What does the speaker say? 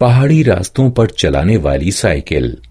पहाड़ी रास्तों पर चलाने वाली साइकिल।